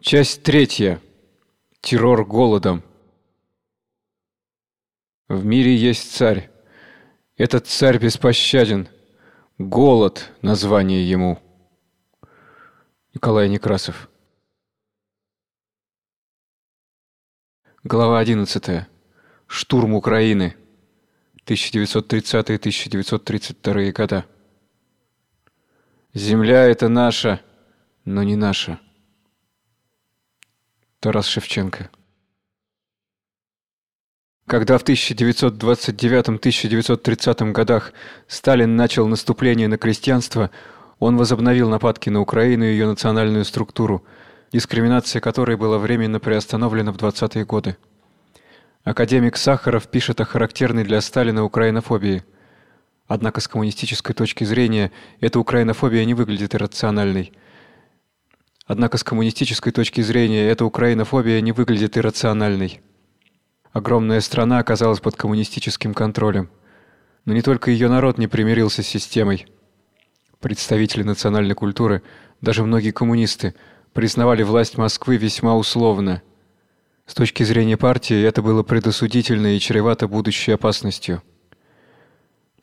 Часть третья. Террор голодом. В мире есть царь. Этот царь беспощаден. Голод — название ему. Николай Некрасов. Глава 11. Штурм Украины. 1930-1932 года. Земля — это наша, но не наша. Тарас Шевченко. Когда в 1929-1930 годах Сталин начал наступление на крестьянство, он возобновил нападки на Украину и ее национальную структуру, дискриминация которой была временно приостановлена в 20-е годы. Академик Сахаров пишет о характерной для Сталина украинофобии. Однако с коммунистической точки зрения эта украинофобия не выглядит иррациональной – Однако с коммунистической точки зрения эта украинофобия не выглядит иррациональной. Огромная страна оказалась под коммунистическим контролем. Но не только ее народ не примирился с системой. Представители национальной культуры, даже многие коммунисты, признавали власть Москвы весьма условно. С точки зрения партии это было предосудительно и чревато будущей опасностью.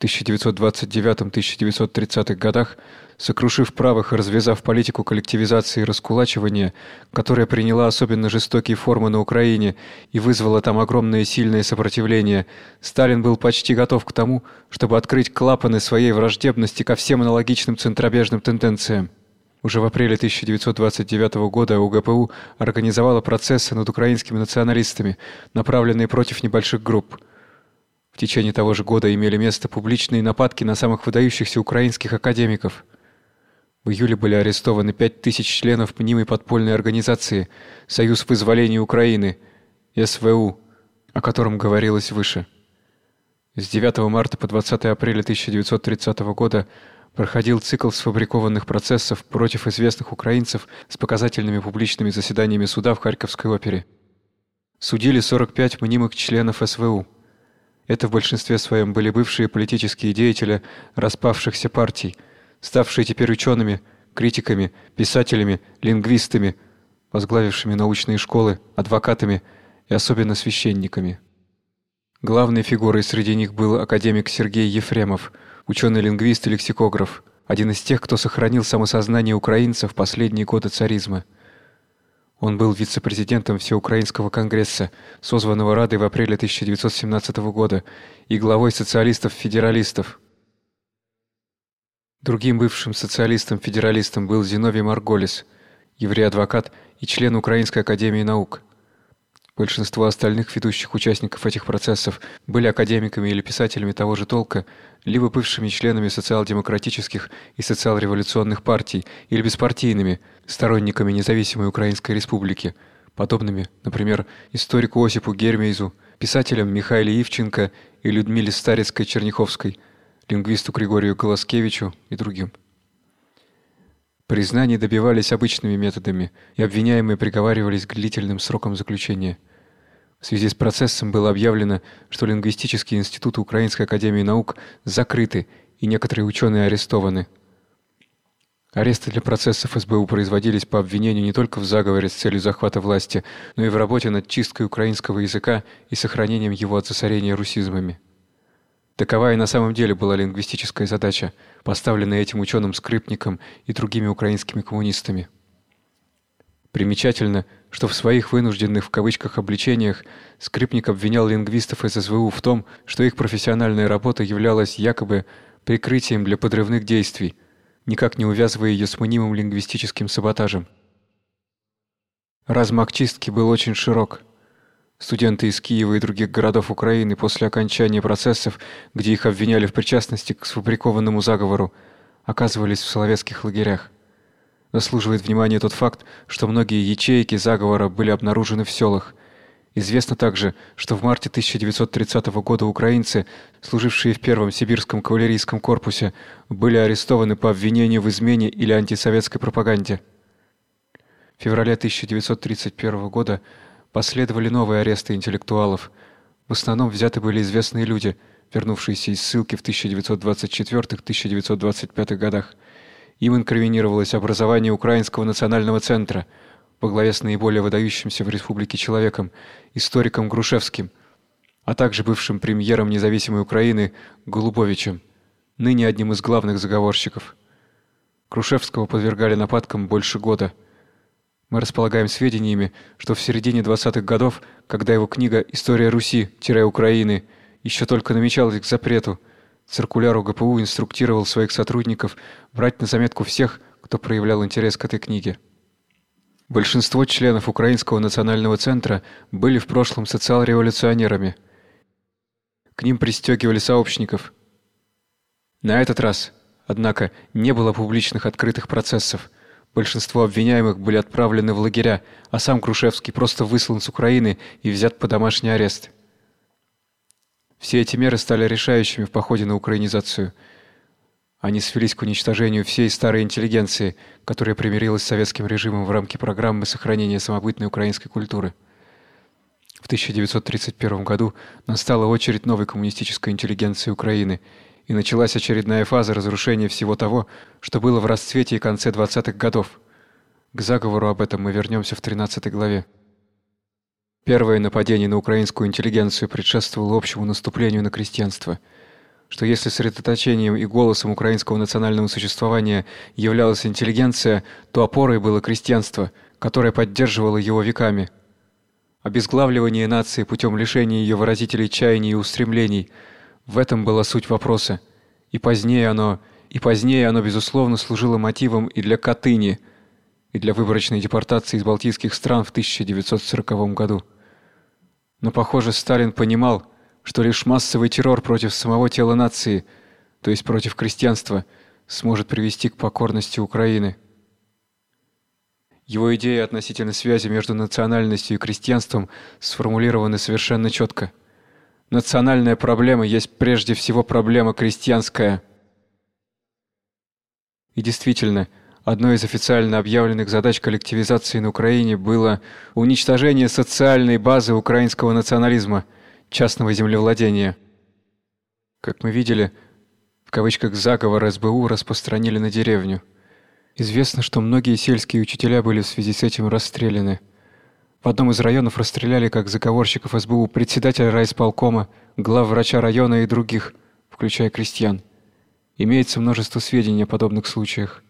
1929-1930 годах, сокрушив правых и развязав политику коллективизации и раскулачивания, которая приняла особенно жестокие формы на Украине и вызвала там огромное и сильное сопротивление, Сталин был почти готов к тому, чтобы открыть клапаны своей враждебности ко всем аналогичным центробежным тенденциям. Уже в апреле 1929 года УГПУ организовала процессы над украинскими националистами, направленные против небольших групп – в течение того же года имели место публичные нападки на самых выдающихся украинских академиков. В июле были арестованы 5000 членов мнимой подпольной организации Союз вызволения Украины, СВУ, о котором говорилось выше. С 9 марта по 20 апреля 1930 года проходил цикл сфабрикованных процессов против известных украинцев с показательными публичными заседаниями суда в Харьковской опере. Судили 45 мнимых членов СВУ. Это в большинстве своем были бывшие политические деятели распавшихся партий, ставшие теперь учеными, критиками, писателями, лингвистами, возглавившими научные школы, адвокатами и особенно священниками. Главной фигурой среди них был академик Сергей Ефремов, ученый-лингвист и лексикограф, один из тех, кто сохранил самосознание украинцев в последние годы царизма – он был вице-президентом Всеукраинского конгресса, созванного Радой в апреле 1917 года, и главой социалистов-федералистов. Другим бывшим социалистом-федералистом был Зиновий Марголис, еврей-адвокат и член Украинской академии наук. Большинство остальных ведущих участников этих процессов были академиками или писателями того же толка, либо бывшими членами социал-демократических и социал-революционных партий, или беспартийными, сторонниками независимой Украинской республики, подобными, например, историку Осипу Гермейзу, писателям Михаиле Ивченко и Людмиле Старецкой-Черняховской, лингвисту Григорию Голоскевичу и другим. Признания добивались обычными методами, и обвиняемые приговаривались к длительным срокам заключения. В связи с процессом было объявлено, что лингвистические институты Украинской академии наук закрыты, и некоторые ученые арестованы. Аресты для процессов СБУ производились по обвинению не только в заговоре с целью захвата власти, но и в работе над чисткой украинского языка и сохранением его от засорения русизмами. Такова и на самом деле была лингвистическая задача, поставленная этим ученым Скрипником и другими украинскими коммунистами. Примечательно, что в своих вынужденных в кавычках обличениях Скрипник обвинял лингвистов из СВУ в том, что их профессиональная работа являлась якобы прикрытием для подрывных действий, никак не увязывая ее с мнимым лингвистическим саботажем. Размах чистки был очень широк. Студенты из Киева и других городов Украины после окончания процессов, где их обвиняли в причастности к сфабрикованному заговору, оказывались в соловецких лагерях. Заслуживает внимания тот факт, что многие ячейки заговора были обнаружены в селах. Известно также, что в марте 1930 года украинцы, служившие в первом сибирском кавалерийском корпусе, были арестованы по обвинению в измене или антисоветской пропаганде. В феврале 1931 года Последовали новые аресты интеллектуалов. В основном взяты были известные люди, вернувшиеся из ссылки в 1924-1925 годах. Им инкриминировалось образование Украинского национального центра, во главе с наиболее выдающимся в республике человеком, историком Грушевским, а также бывшим премьером независимой Украины Голубовичем, ныне одним из главных заговорщиков. Грушевского подвергали нападкам больше года. Мы располагаем сведениями, что в середине 20-х годов, когда его книга История Руси-Украины еще только намечалась к запрету, циркуляр УГПУ инструктировал своих сотрудников брать на заметку всех, кто проявлял интерес к этой книге. Большинство членов Украинского национального центра были в прошлом социал-революционерами. К ним пристегивали сообщников. На этот раз, однако, не было публичных открытых процессов. Большинство обвиняемых были отправлены в лагеря, а сам Крушевский просто выслан с Украины и взят под домашний арест. Все эти меры стали решающими в походе на украинизацию – они свелись к уничтожению всей старой интеллигенции, которая примирилась с советским режимом в рамки программы сохранения самобытной украинской культуры. В 1931 году настала очередь новой коммунистической интеллигенции Украины, и началась очередная фаза разрушения всего того, что было в расцвете и конце 20-х годов. К заговору об этом мы вернемся в 13 главе. Первое нападение на украинскую интеллигенцию предшествовало общему наступлению на крестьянство – что если средоточением и голосом украинского национального существования являлась интеллигенция, то опорой было крестьянство, которое поддерживало его веками. Обезглавливание нации путем лишения ее выразителей чаяний и устремлений в этом была суть вопроса. И позднее оно, и позднее оно безусловно служило мотивом и для Катыни, и для выборочной депортации из балтийских стран в 1940 году. Но, похоже, Сталин понимал, что лишь массовый террор против самого тела нации, то есть против крестьянства, сможет привести к покорности Украины. Его идеи относительно связи между национальностью и крестьянством сформулированы совершенно четко. Национальная проблема есть прежде всего проблема крестьянская. И действительно, одной из официально объявленных задач коллективизации на Украине было уничтожение социальной базы украинского национализма – частного землевладения. Как мы видели, в кавычках заговор СБУ распространили на деревню. Известно, что многие сельские учителя были в связи с этим расстреляны. В одном из районов расстреляли как заговорщиков СБУ председателя райисполкома, главврача района и других, включая крестьян. Имеется множество сведений о подобных случаях.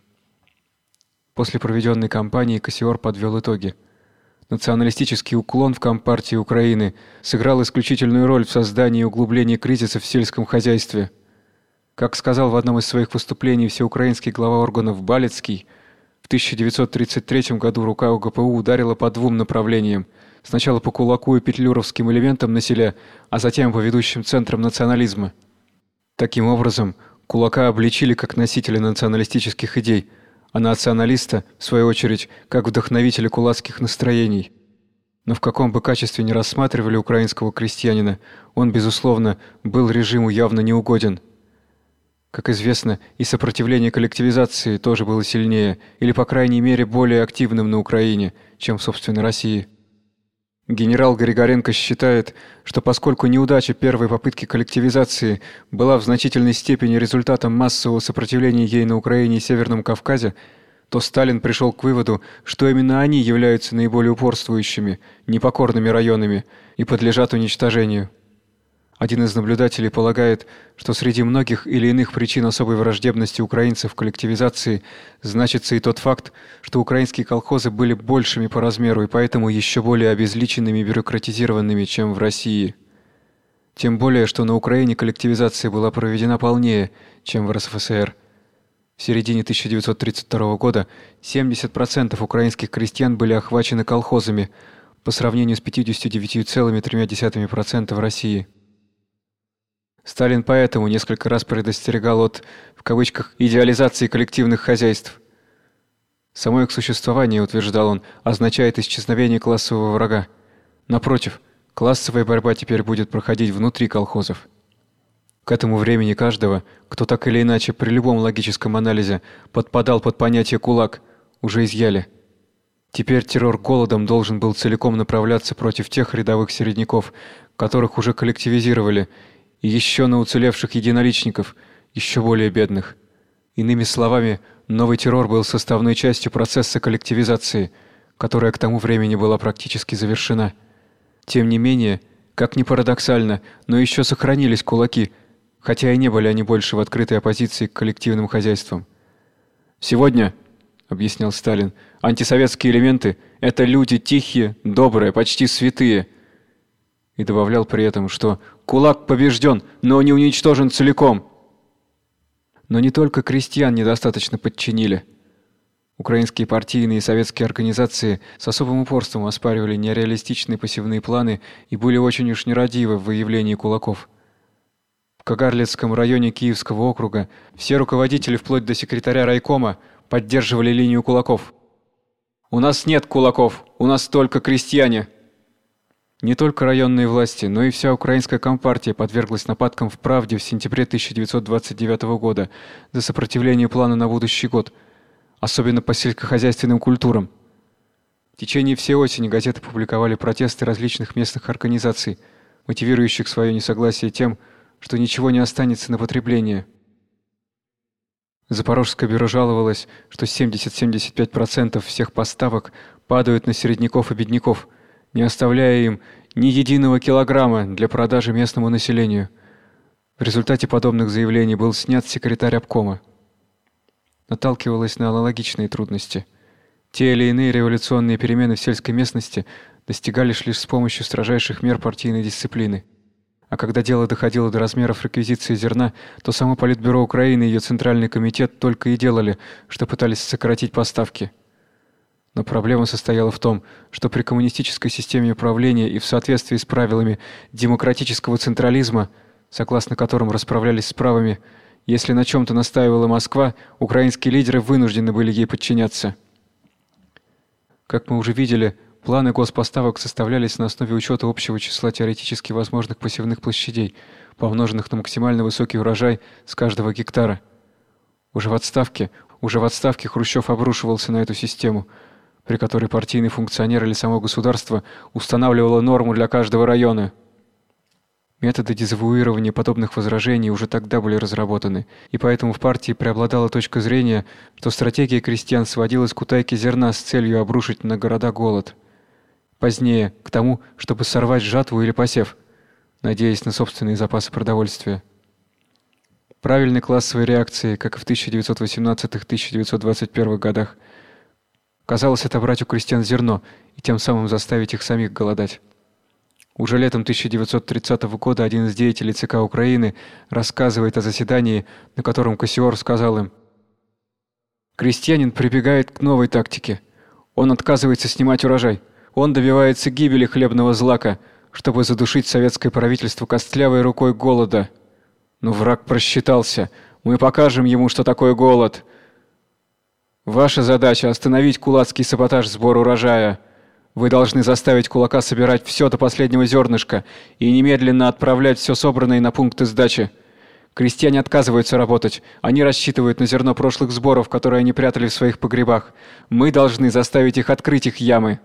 После проведенной кампании Кассиор подвел итоги – Националистический уклон в Компартии Украины сыграл исключительную роль в создании и углублении кризиса в сельском хозяйстве. Как сказал в одном из своих выступлений всеукраинский глава органов Балецкий, в 1933 году рука УГПУ ударила по двум направлениям: сначала по кулаку и петлюровским элементам на селе, а затем по ведущим центрам национализма. Таким образом, кулака обличили как носителя националистических идей, а националиста, в свою очередь, как вдохновителя кулацких настроений. Но в каком бы качестве ни рассматривали украинского крестьянина, он безусловно был режиму явно неугоден. Как известно, и сопротивление коллективизации тоже было сильнее, или по крайней мере более активным на Украине, чем в собственной России. Генерал Григоренко считает, что поскольку неудача первой попытки коллективизации была в значительной степени результатом массового сопротивления ей на Украине и Северном Кавказе, то Сталин пришел к выводу, что именно они являются наиболее упорствующими, непокорными районами и подлежат уничтожению. Один из наблюдателей полагает, что среди многих или иных причин особой враждебности украинцев к коллективизации значится и тот факт, что украинские колхозы были большими по размеру и поэтому еще более обезличенными и бюрократизированными, чем в России. Тем более, что на Украине коллективизация была проведена полнее, чем в РСФСР. В середине 1932 года 70% украинских крестьян были охвачены колхозами, по сравнению с 59,3% в России. Сталин поэтому несколько раз предостерегал от в кавычках идеализации коллективных хозяйств. Само их существование, утверждал он, означает исчезновение классового врага. Напротив, классовая борьба теперь будет проходить внутри колхозов. К этому времени каждого, кто так или иначе при любом логическом анализе подпадал под понятие кулак, уже изъяли. Теперь террор голодом должен был целиком направляться против тех рядовых середняков, которых уже коллективизировали и еще на уцелевших единоличников, еще более бедных. Иными словами, новый террор был составной частью процесса коллективизации, которая к тому времени была практически завершена. Тем не менее, как ни парадоксально, но еще сохранились кулаки, хотя и не были они больше в открытой оппозиции к коллективным хозяйствам. Сегодня, объяснял Сталин, антисоветские элементы это люди тихие, добрые, почти святые. И добавлял при этом, что кулак побежден, но не уничтожен целиком. Но не только крестьян недостаточно подчинили. Украинские партийные и советские организации с особым упорством оспаривали нереалистичные пассивные планы и были очень уж нерадивы в выявлении кулаков. В Кагарлицком районе Киевского округа все руководители вплоть до секретаря райкома поддерживали линию кулаков. У нас нет кулаков, у нас только крестьяне. Не только районные власти, но и вся украинская компартия подверглась нападкам в Правде в сентябре 1929 года за сопротивление плана на будущий год, особенно по сельскохозяйственным культурам. В течение всей осени газеты публиковали протесты различных местных организаций, мотивирующих свое несогласие тем, что ничего не останется на потребление. Запорожское бюро жаловалось, что 70-75% всех поставок падают на середняков и бедняков – не оставляя им ни единого килограмма для продажи местному населению. В результате подобных заявлений был снят секретарь обкома. Наталкивалась на аналогичные трудности. Те или иные революционные перемены в сельской местности достигались лишь с помощью строжайших мер партийной дисциплины. А когда дело доходило до размеров реквизиции зерна, то само Политбюро Украины и ее Центральный комитет только и делали, что пытались сократить поставки – но проблема состояла в том, что при коммунистической системе управления и в соответствии с правилами демократического централизма, согласно которым расправлялись с правами, если на чем то настаивала Москва, украинские лидеры вынуждены были ей подчиняться. Как мы уже видели, планы госпоставок составлялись на основе учета общего числа теоретически возможных посевных площадей, помноженных на максимально высокий урожай с каждого гектара. Уже в отставке, уже в отставке Хрущев обрушивался на эту систему – при которой партийный функционер или само государство устанавливало норму для каждого района. Методы дезавуирования подобных возражений уже тогда были разработаны, и поэтому в партии преобладала точка зрения, что стратегия крестьян сводилась к утайке зерна с целью обрушить на города голод. Позднее к тому, чтобы сорвать жатву или посев, надеясь на собственные запасы продовольствия. Правильной классовой реакцией, как и в 1918-1921 годах, Казалось, отобрать у крестьян зерно и тем самым заставить их самих голодать. Уже летом 1930 года один из деятелей ЦК Украины рассказывает о заседании, на котором Кассиор сказал им: Крестьянин прибегает к новой тактике. Он отказывается снимать урожай. Он добивается гибели хлебного злака, чтобы задушить советское правительство костлявой рукой голода. Но враг просчитался. Мы покажем ему, что такое голод. Ваша задача остановить кулацкий саботаж сбора урожая. Вы должны заставить кулака собирать все до последнего зернышка и немедленно отправлять все собранное на пункты сдачи. Крестьяне отказываются работать. Они рассчитывают на зерно прошлых сборов, которые они прятали в своих погребах. Мы должны заставить их открыть их ямы.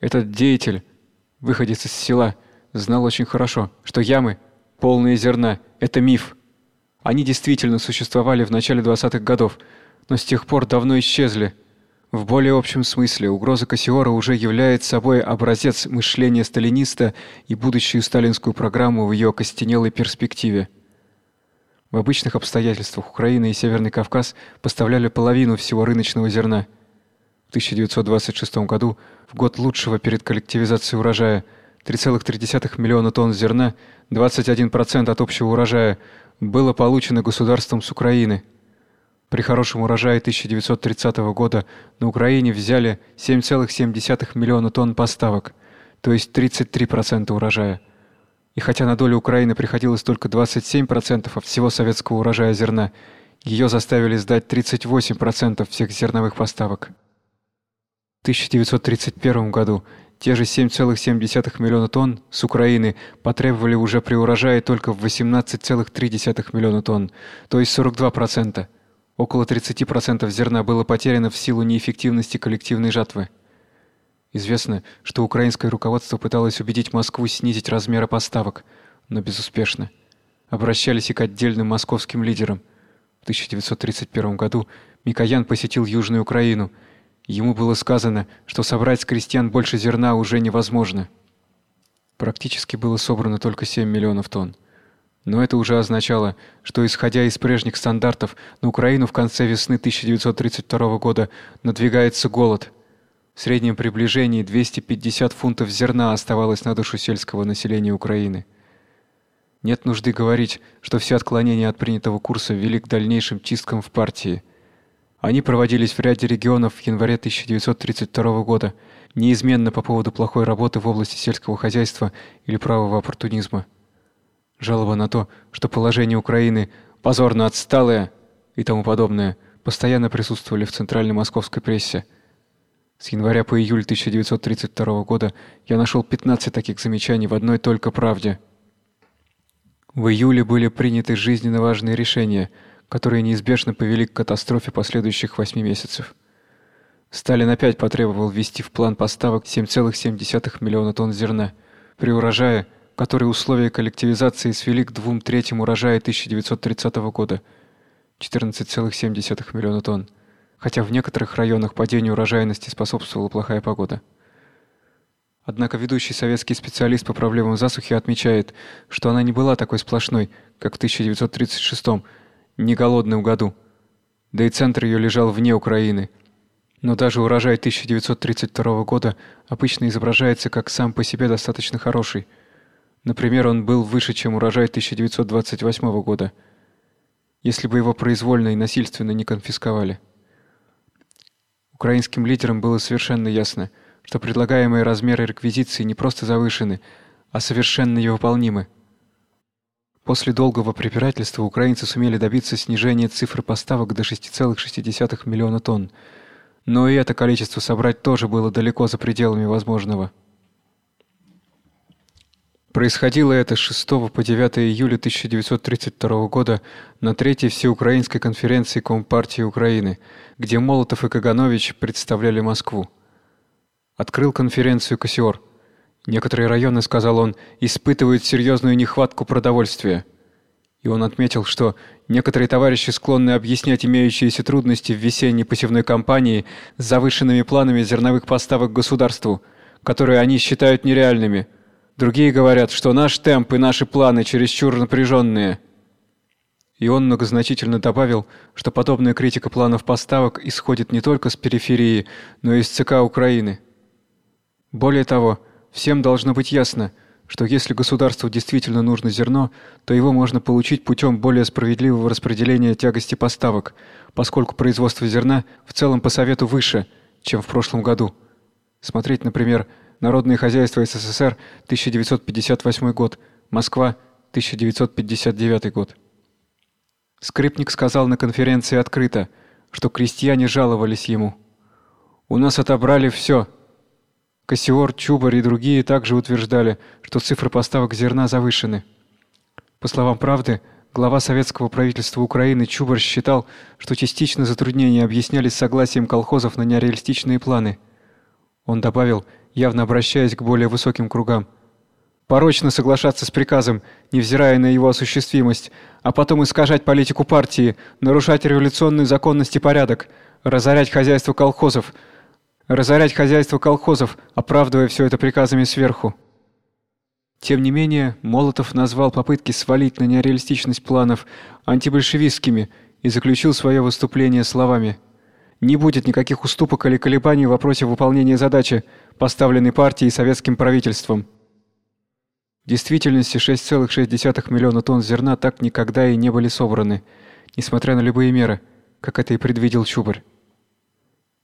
Этот деятель, выходец из села, знал очень хорошо, что ямы, полные зерна это миф. Они действительно существовали в начале 20-х годов но с тех пор давно исчезли. В более общем смысле угроза Кассиора уже является собой образец мышления сталиниста и будущую сталинскую программу в ее окостенелой перспективе. В обычных обстоятельствах Украина и Северный Кавказ поставляли половину всего рыночного зерна. В 1926 году, в год лучшего перед коллективизацией урожая, 3,3 миллиона тонн зерна, 21% от общего урожая, было получено государством с Украины – при хорошем урожае 1930 года на Украине взяли 7,7 миллиона тонн поставок, то есть 33% урожая. И хотя на долю Украины приходилось только 27% от всего советского урожая зерна, ее заставили сдать 38% всех зерновых поставок. В 1931 году те же 7,7 миллиона тонн с Украины потребовали уже при урожае только в 18,3 миллиона тонн, то есть 42%. Около 30% зерна было потеряно в силу неэффективности коллективной жатвы. Известно, что украинское руководство пыталось убедить Москву снизить размеры поставок, но безуспешно. Обращались и к отдельным московским лидерам. В 1931 году Микоян посетил Южную Украину. Ему было сказано, что собрать с крестьян больше зерна уже невозможно. Практически было собрано только 7 миллионов тонн. Но это уже означало, что исходя из прежних стандартов, на Украину в конце весны 1932 года надвигается голод. В среднем приближении 250 фунтов зерна оставалось на душу сельского населения Украины. Нет нужды говорить, что все отклонения от принятого курса вели к дальнейшим чисткам в партии. Они проводились в ряде регионов в январе 1932 года, неизменно по поводу плохой работы в области сельского хозяйства или правого оппортунизма. Жалоба на то, что положение Украины позорно отсталое и тому подобное, постоянно присутствовали в центральной московской прессе. С января по июль 1932 года я нашел 15 таких замечаний в одной только «Правде». В июле были приняты жизненно важные решения, которые неизбежно повели к катастрофе последующих восьми месяцев. Сталин опять потребовал ввести в план поставок 7,7 миллиона тонн зерна. При урожае, который условия коллективизации свели к двум третьим урожая 1930 года 14,7 миллиона тонн, хотя в некоторых районах падению урожайности способствовала плохая погода. Однако ведущий советский специалист по проблемам засухи отмечает, что она не была такой сплошной, как в 1936 не голодном году. Да и центр ее лежал вне Украины. Но даже урожай 1932 года обычно изображается как сам по себе достаточно хороший. Например, он был выше, чем урожай 1928 года, если бы его произвольно и насильственно не конфисковали. Украинским лидерам было совершенно ясно – что предлагаемые размеры реквизиции не просто завышены, а совершенно невыполнимы. После долгого препирательства украинцы сумели добиться снижения цифры поставок до 6,6 миллиона тонн. Но и это количество собрать тоже было далеко за пределами возможного. Происходило это с 6 по 9 июля 1932 года на третьей всеукраинской конференции Компартии Украины, где Молотов и Каганович представляли Москву открыл конференцию Кассиор. Некоторые районы, сказал он, испытывают серьезную нехватку продовольствия. И он отметил, что некоторые товарищи склонны объяснять имеющиеся трудности в весенней посевной кампании завышенными планами зерновых поставок государству, которые они считают нереальными. Другие говорят, что наш темп и наши планы чересчур напряженные. И он многозначительно добавил, что подобная критика планов поставок исходит не только с периферии, но и из ЦК Украины. Более того, всем должно быть ясно, что если государству действительно нужно зерно, то его можно получить путем более справедливого распределения тягости поставок, поскольку производство зерна в целом по совету выше, чем в прошлом году. Смотреть, например, Народное хозяйство СССР 1958 год, Москва 1959 год. Скрипник сказал на конференции открыто, что крестьяне жаловались ему. У нас отобрали все, Кассиор, Чубарь и другие также утверждали, что цифры поставок зерна завышены. По словам правды, глава советского правительства Украины Чубарь считал, что частично затруднения объяснялись согласием колхозов на нереалистичные планы. Он добавил, явно обращаясь к более высоким кругам: порочно соглашаться с приказом, невзирая на его осуществимость, а потом искажать политику партии, нарушать революционный законность и порядок, разорять хозяйство колхозов, разорять хозяйство колхозов, оправдывая все это приказами сверху. Тем не менее, Молотов назвал попытки свалить на нереалистичность планов антибольшевистскими и заключил свое выступление словами: "Не будет никаких уступок или колебаний в вопросе выполнения задачи, поставленной партией и советским правительством". В действительности 6,6 миллиона тонн зерна так никогда и не были собраны, несмотря на любые меры, как это и предвидел Чубарь.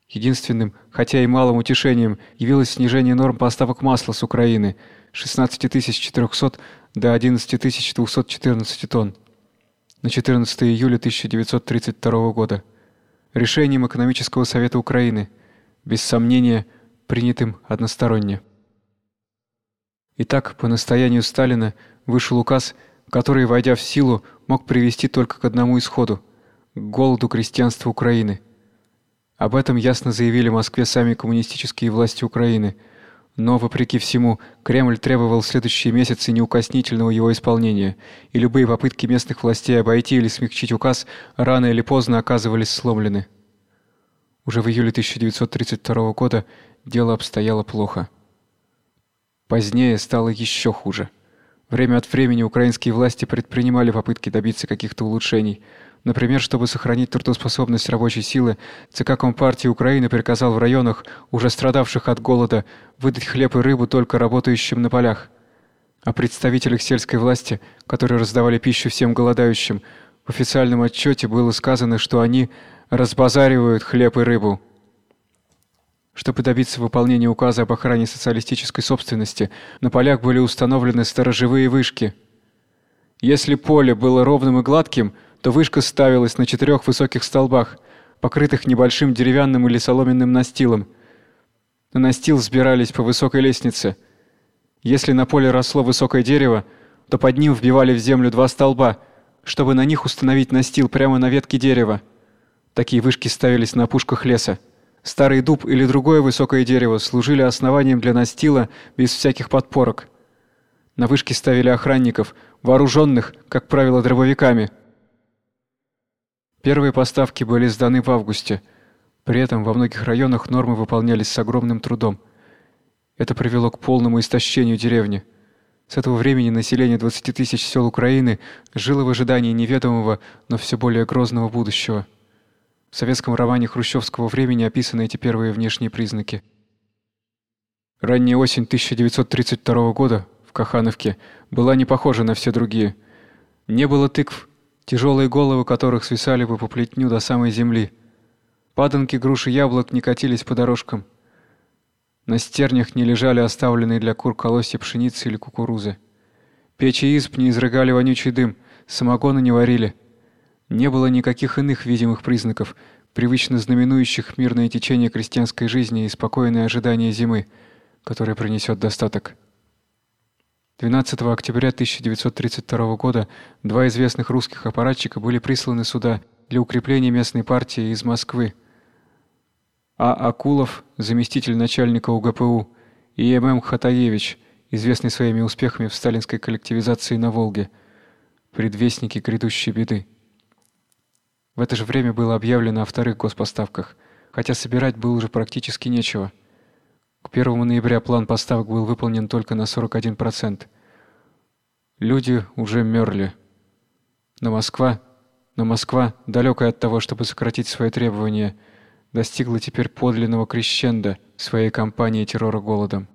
Единственным, хотя и малым утешением явилось снижение норм поставок масла с Украины с 16400 до 11214 тонн на 14 июля 1932 года решением экономического совета Украины, без сомнения, принятым односторонне. Итак, по настоянию Сталина вышел указ, который, войдя в силу, мог привести только к одному исходу к голоду крестьянства Украины. Об этом ясно заявили в Москве сами коммунистические власти Украины. Но вопреки всему, Кремль требовал в следующие месяцы неукоснительного его исполнения, и любые попытки местных властей обойти или смягчить указ рано или поздно оказывались сломлены. Уже в июле 1932 года дело обстояло плохо. Позднее стало еще хуже. Время от времени украинские власти предпринимали попытки добиться каких-то улучшений. Например, чтобы сохранить трудоспособность рабочей силы, ЦК Компартии Украины приказал в районах, уже страдавших от голода, выдать хлеб и рыбу только работающим на полях. О представителях сельской власти, которые раздавали пищу всем голодающим, в официальном отчете было сказано, что они разбазаривают хлеб и рыбу. Чтобы добиться выполнения указа об охране социалистической собственности, на полях были установлены сторожевые вышки. Если поле было ровным и гладким, то вышка ставилась на четырех высоких столбах, покрытых небольшим деревянным или соломенным настилом. На настил взбирались по высокой лестнице. Если на поле росло высокое дерево, то под ним вбивали в землю два столба, чтобы на них установить настил прямо на ветке дерева. Такие вышки ставились на опушках леса. Старый дуб или другое высокое дерево служили основанием для настила без всяких подпорок. На вышки ставили охранников, вооруженных, как правило, дробовиками. Первые поставки были сданы в августе. При этом во многих районах нормы выполнялись с огромным трудом. Это привело к полному истощению деревни. С этого времени население 20 тысяч сел Украины жило в ожидании неведомого, но все более грозного будущего. В советском романе хрущевского времени описаны эти первые внешние признаки. Ранняя осень 1932 года в Кахановке была не похожа на все другие. Не было тыкв, тяжелые головы которых свисали бы по плетню до самой земли. Паданки груши яблок не катились по дорожкам. На стернях не лежали оставленные для кур колосья пшеницы или кукурузы. Печи изб не изрыгали вонючий дым, самогона не варили — не было никаких иных видимых признаков, привычно знаменующих мирное течение крестьянской жизни и спокойное ожидание зимы, которая принесет достаток. 12 октября 1932 года два известных русских аппаратчика были присланы сюда для укрепления местной партии из Москвы. А. Акулов, заместитель начальника УГПУ, и М.М. Хатаевич, известный своими успехами в сталинской коллективизации на Волге, предвестники грядущей беды. В это же время было объявлено о вторых госпоставках, хотя собирать было уже практически нечего. К 1 ноября план поставок был выполнен только на 41%. Люди уже мерли. Но Москва, но Москва, далекая от того, чтобы сократить свои требования, достигла теперь подлинного крещенда своей кампании террора голодом.